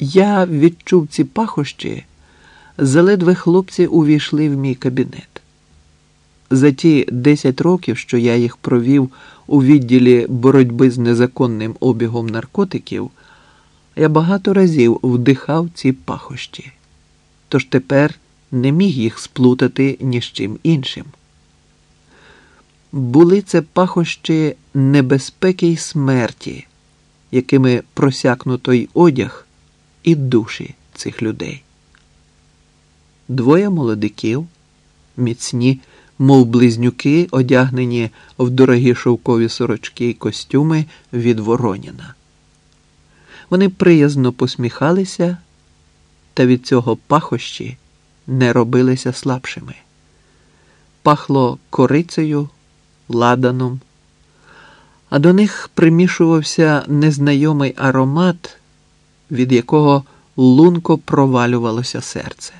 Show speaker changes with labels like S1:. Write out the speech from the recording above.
S1: Я відчув ці пахощі, заледве хлопці увійшли в мій кабінет. За ті 10 років, що я їх провів у відділі боротьби з незаконним обігом наркотиків, я багато разів вдихав ці пахощі, тож тепер не міг їх сплутати ні з чим іншим. Були це пахощі небезпеки й смерті, якими просякнуто й одяг і душі цих людей. Двоє молодиків, міцні, мов близнюки, одягнені в дорогі шовкові сорочки й костюми від Вороніна. Вони приязно посміхалися, та від цього пахощі не робилися слабшими. Пахло корицею, ладаном, а до них примішувався незнайомий аромат, від якого лунко провалювалося серце.